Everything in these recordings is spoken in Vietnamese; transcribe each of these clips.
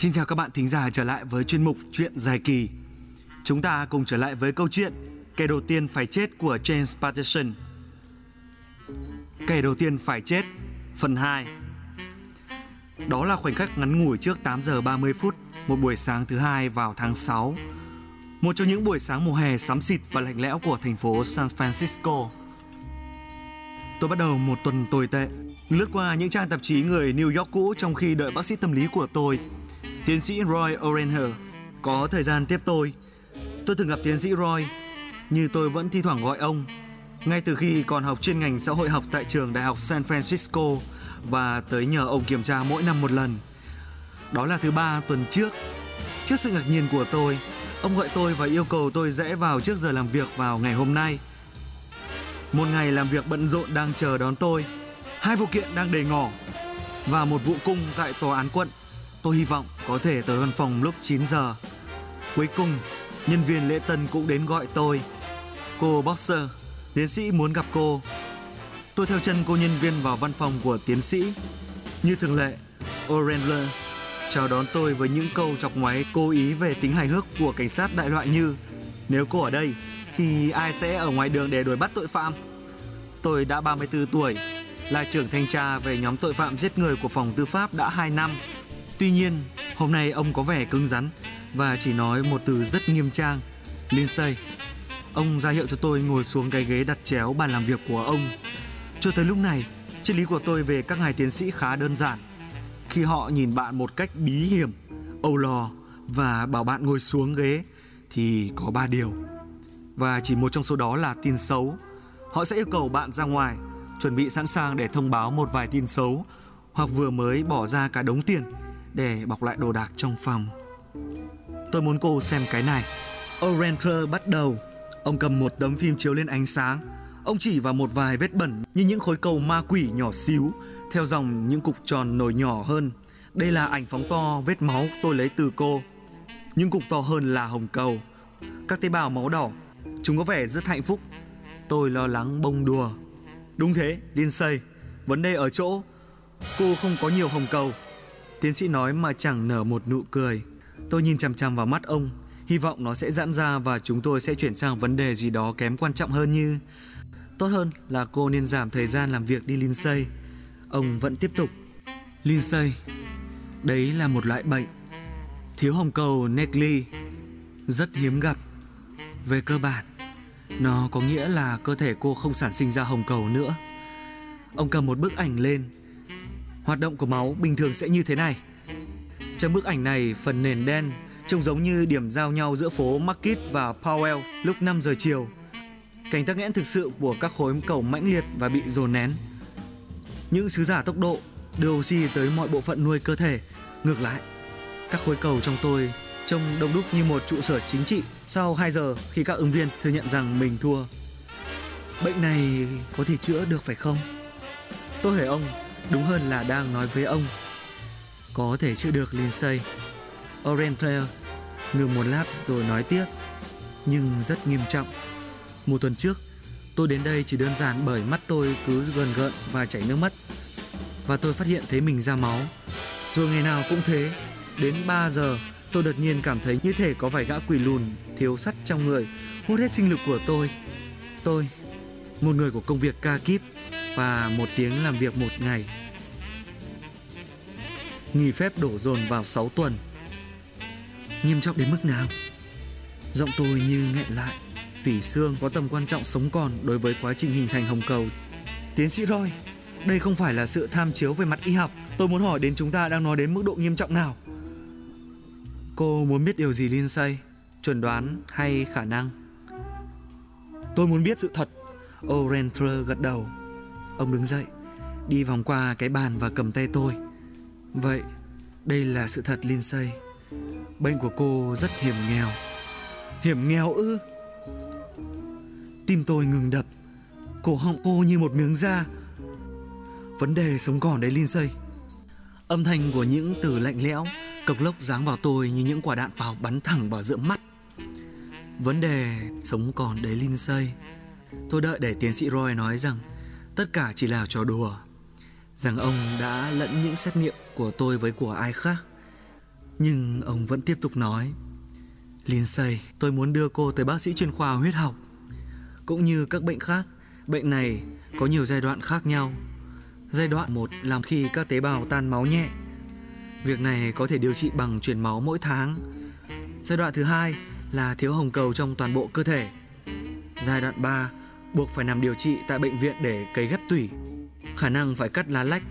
Xin chào các bạn thính giả trở lại với chuyên mục Chuyện dài kỳ. Chúng ta cùng trở lại với câu chuyện Kẻ đầu tiên phải chết của James Patterson. Kẻ đầu tiên phải chết, phần 2. Đó là khoảnh khắc ngắn ngủi trước 8 giờ 30 phút, một buổi sáng thứ hai vào tháng 6. Một trong những buổi sáng mùa hè sắm xịt và lạnh lẽo của thành phố San Francisco. Tôi bắt đầu một tuần tồi tệ, lướt qua những trang tạp chí người New York cũ trong khi đợi bác sĩ tâm lý của tôi Tiến sĩ Roy Orenher có thời gian tiếp tôi. Tôi từng gặp tiến sĩ Roy, như tôi vẫn thi thoảng gọi ông, ngay từ khi còn học chuyên ngành xã hội học tại trường Đại học San Francisco và tới nhờ ông kiểm tra mỗi năm một lần. Đó là thứ ba tuần trước. Trước sự ngạc nhiên của tôi, ông gọi tôi và yêu cầu tôi rẽ vào trước giờ làm việc vào ngày hôm nay. Một ngày làm việc bận rộn đang chờ đón tôi, hai vụ kiện đang đề ngỏ và một vụ cung tại tòa án quận Tôi hy vọng có thể tới văn phòng lúc 9 giờ. Cuối cùng, nhân viên lễ tân cũng đến gọi tôi. Cô Boxer, tiến sĩ muốn gặp cô. Tôi theo chân cô nhân viên vào văn phòng của tiến sĩ. Như thường lệ, O'Rendler chào đón tôi với những câu chọc ngoáy cố ý về tính hài hước của cảnh sát đại loại như Nếu cô ở đây, thì ai sẽ ở ngoài đường để đuổi bắt tội phạm? Tôi đã 34 tuổi, là trưởng thanh tra về nhóm tội phạm giết người của phòng tư pháp đã 2 năm Tuy nhiên, hôm nay ông có vẻ cứng rắn và chỉ nói một từ rất nghiêm trang, Lindsay. Ông ra hiệu cho tôi ngồi xuống cái ghế đặt chéo bàn làm việc của ông. Cho tới lúc này, triết lý của tôi về các ngài tiến sĩ khá đơn giản. Khi họ nhìn bạn một cách bí hiểm, âu lò và bảo bạn ngồi xuống ghế thì có ba điều. Và chỉ một trong số đó là tin xấu. Họ sẽ yêu cầu bạn ra ngoài, chuẩn bị sẵn sàng để thông báo một vài tin xấu hoặc vừa mới bỏ ra cả đống tiền để bọc lại đồ đạc trong phòng. Tôi muốn cô xem cái này. O'Renter bắt đầu. Ông cầm một tấm phim chiếu lên ánh sáng. Ông chỉ vào một vài vết bẩn như những khối cầu ma quỷ nhỏ xíu, theo dòng những cục tròn nổi nhỏ hơn. Đây là ảnh phóng to vết máu tôi lấy từ cô. Những cục to hơn là hồng cầu. Các tế bào máu đỏ, chúng có vẻ rất hạnh phúc. Tôi lo lắng bông đùa. Đúng thế, điên xây. vấn đề ở chỗ cô không có nhiều hồng cầu Tiến sĩ nói mà chẳng nở một nụ cười. Tôi nhìn chằm chằm vào mắt ông, hy vọng nó sẽ giãn ra và chúng tôi sẽ chuyển sang vấn đề gì đó kém quan trọng hơn như Tốt hơn là cô nên giảm thời gian làm việc đi Lindsay. Ông vẫn tiếp tục. Lindsay, đấy là một loại bệnh. Thiếu hồng cầu Negli rất hiếm gặp. Về cơ bản, nó có nghĩa là cơ thể cô không sản sinh ra hồng cầu nữa. Ông cầm một bức ảnh lên Hoạt động của máu bình thường sẽ như thế này. Trong bức ảnh này, phần nền đen trông giống như điểm giao nhau giữa phố Market và Powell lúc 5 giờ chiều. Cảnh tắc nghẽn thực sự của các khối cầu mãnh liệt và bị dồn nén. Những sứ giả tốc độ đưa oxy tới mọi bộ phận nuôi cơ thể. Ngược lại, các khối cầu trong tôi trông đông đúc như một trụ sở chính trị sau 2 giờ khi các ứng viên thừa nhận rằng mình thua. Bệnh này có thể chữa được phải không? Tôi hỏi ông Đúng hơn là đang nói với ông có thể chữa được Lindsay Oriental ngừng một lát rồi nói tiếp Nhưng rất nghiêm trọng Một tuần trước Tôi đến đây chỉ đơn giản bởi mắt tôi cứ gần gợn và chảy nước mắt Và tôi phát hiện thấy mình ra máu Rồi ngày nào cũng thế Đến 3 giờ tôi đột nhiên cảm thấy như thể có vài gã quỷ lùn thiếu sắt trong người hút hết sinh lực của tôi. Tôi, một người của công việc ca kíp, và một tiếng làm việc một ngày. Nghỉ phép đổ dồn vào 6 tuần. Nghiêm trọng đến mức nào? Giọng tôi như nghẹn lại. Tủy xương có tầm quan trọng sống còn đối với quá trình hình thành hồng cầu. Tiến sĩ Roy, đây không phải là sự tham chiếu về mặt y học. Tôi muốn hỏi đến chúng ta đang nói đến mức độ nghiêm trọng nào. Cô muốn biết điều gì Lindsay? Chuẩn đoán hay khả năng? Tôi muốn biết sự thật. O'Rentre gật đầu. Ông đứng dậy, đi vòng qua cái bàn và cầm tay tôi. Vậy, đây là sự thật Lindsay. Bệnh của cô rất hiểm nghèo. Hiểm nghèo ư? Tim tôi ngừng đập, cổ họng cô như một miếng da. Vấn đề sống còn đấy Lindsay. Âm thanh của những từ lạnh lẽo, cộc lốc giáng vào tôi như những quả đạn pháo bắn thẳng vào giữa mắt. Vấn đề sống còn đấy Lindsay. Tôi đợi để tiến sĩ Roy nói rằng tất cả chỉ là trò đùa, rằng ông đã lẫn những xét nghiệm của tôi với của ai khác. Nhưng ông vẫn tiếp tục nói Lindsay, tôi muốn đưa cô tới bác sĩ chuyên khoa huyết học. Cũng như các bệnh khác Bệnh này có nhiều giai đoạn khác nhau. Giai đoạn 1 làm khi các tế bào tan máu nhẹ. Việc này có thể điều trị bằng truyền máu mỗi tháng. Giai đoạn thứ hai là thiếu hồng cầu trong toàn bộ cơ thể. Giai đoạn 3 buộc phải nằm điều trị tại bệnh viện để cấy ghép tủy. Khả năng phải cắt lá lách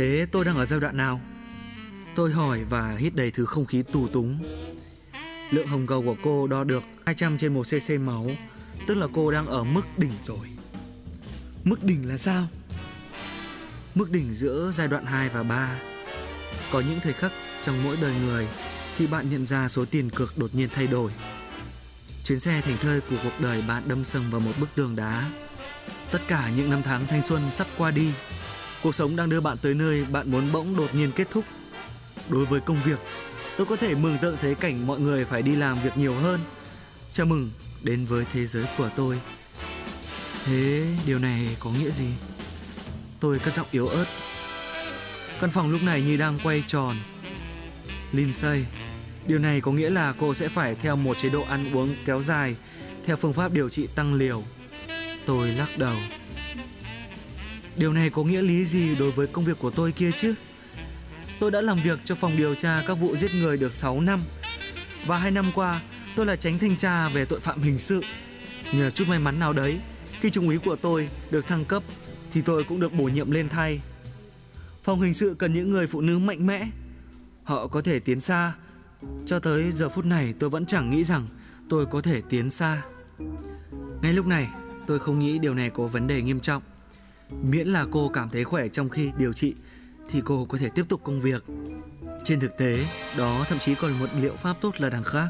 Thế tôi đang ở giai đoạn nào? Tôi hỏi và hít đầy thứ không khí tù túng. Lượng hồng cầu của cô đo được 200 trên 1 cc máu, tức là cô đang ở mức đỉnh rồi. Mức đỉnh là sao? Mức đỉnh giữa giai đoạn 2 và 3. Có những thời khắc trong mỗi đời người khi bạn nhận ra số tiền cược đột nhiên thay đổi. Chuyến xe thành thơi của cuộc đời bạn đâm sầm vào một bức tường đá. Tất cả những năm tháng thanh xuân sắp qua đi. Cuộc sống đang đưa bạn tới nơi bạn muốn bỗng đột nhiên kết thúc Đối với công việc, tôi có thể mường tượng thấy cảnh mọi người phải đi làm việc nhiều hơn. Chào mừng đến với thế giới của tôi. Thế điều này có nghĩa gì? Tôi cất giọng yếu ớt. Căn phòng lúc này như đang quay tròn. Lindsay, điều này có nghĩa là cô sẽ phải theo một chế độ ăn uống kéo dài theo phương pháp điều trị tăng liều. Tôi lắc đầu. Điều này có nghĩa lý gì đối với công việc của tôi kia chứ? Tôi đã làm việc cho phòng điều tra các vụ giết người được 6 năm. Và hai năm qua, tôi là tránh thanh tra về tội phạm hình sự. Nhờ chút may mắn nào đấy, Khi trung úy của tôi được thăng cấp, Thì tôi cũng được bổ nhiệm lên thay. Phòng hình sự cần những người phụ nữ mạnh mẽ. Họ có thể tiến xa. Cho tới giờ phút này, tôi vẫn chẳng nghĩ rằng tôi có thể tiến xa. Ngay lúc này, tôi không nghĩ điều này có vấn đề nghiêm trọng. Miễn là cô cảm thấy khỏe trong khi điều trị thì cô có thể tiếp tục công việc. Trên thực tế, đó thậm chí còn một liệu pháp tốt là đằng khác.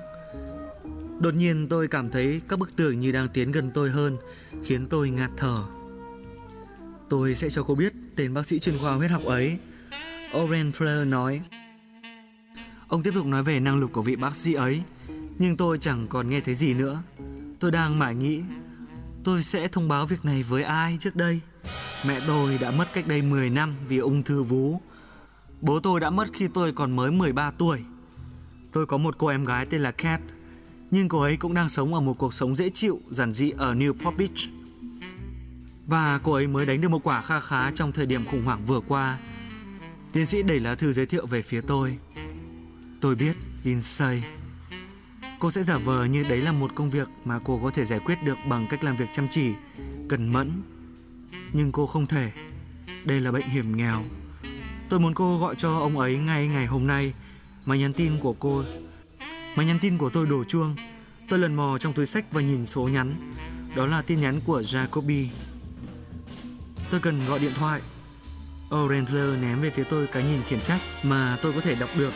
Đột nhiên tôi cảm thấy các bức tường như đang tiến gần tôi hơn, khiến tôi ngạt thở. Tôi sẽ cho cô biết tên bác sĩ chuyên khoa huyết học ấy. Oren Fleur nói. Ông tiếp tục nói về năng lực của vị bác sĩ ấy, nhưng tôi chẳng còn nghe thấy gì nữa. Tôi đang mải nghĩ, tôi sẽ thông báo việc này với ai trước đây? Mẹ tôi đã mất cách đây 10 năm vì ung thư vú. Bố tôi đã mất khi tôi còn mới 13 tuổi. Tôi có một cô em gái tên là Kat, nhưng cô ấy cũng đang sống ở một cuộc sống dễ chịu, giản dị ở Newport Beach. Và cô ấy mới đánh được một quả kha khá trong thời điểm khủng hoảng vừa qua. Tiến sĩ đẩy lá thư giới thiệu về phía tôi. Tôi biết, Lindsay. Cô sẽ giả vờ như đấy là một công việc mà cô có thể giải quyết được bằng cách làm việc chăm chỉ, cẩn mẫn nhưng cô không thể. Đây là bệnh hiểm nghèo. Tôi muốn cô gọi cho ông ấy ngay ngày hôm nay. Mà nhắn tin của cô. Mà nhắn tin của tôi đổ chuông. Tôi lần mò trong túi sách và nhìn số nhắn. Đó là tin nhắn của Jacoby Tôi cần gọi điện thoại. Orentler ném về phía tôi cái nhìn khiển trách Mà tôi có thể đọc được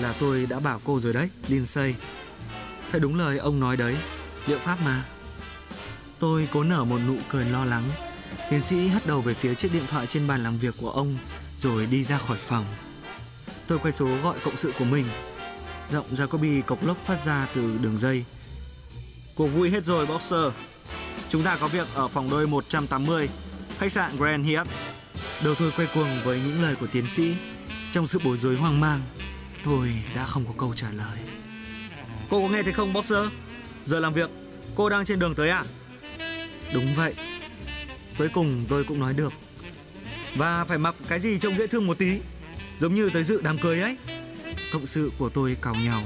Là tôi đã bảo cô rồi đấy, Lindsay. Thật đúng lời ông nói đấy. Liệu pháp mà. Tôi cố nở một nụ cười lo lắng. Tiến sĩ hất đầu về phía chiếc điện thoại trên bàn làm việc của ông rồi đi ra khỏi phòng. Tôi quay số gọi cộng sự của mình. Giọng Jacoby cộc lốc phát ra từ đường dây. Cuộc vui hết rồi Boxer. Chúng ta có việc ở phòng đôi 180, khách sạn Grand Hyatt. Đầu tôi quay cuồng với những lời của tiến sĩ. Trong sự bối rối hoang mang, tôi đã không có câu trả lời. Cô có nghe thấy không Boxer? Giờ làm việc, cô đang trên đường tới à? Đúng vậy, Cuối cùng tôi cũng nói được. Và phải mặc cái gì trông dễ thương một tí, Giống như tới dự đám cưới ấy. Cộng sự của tôi cào nhau.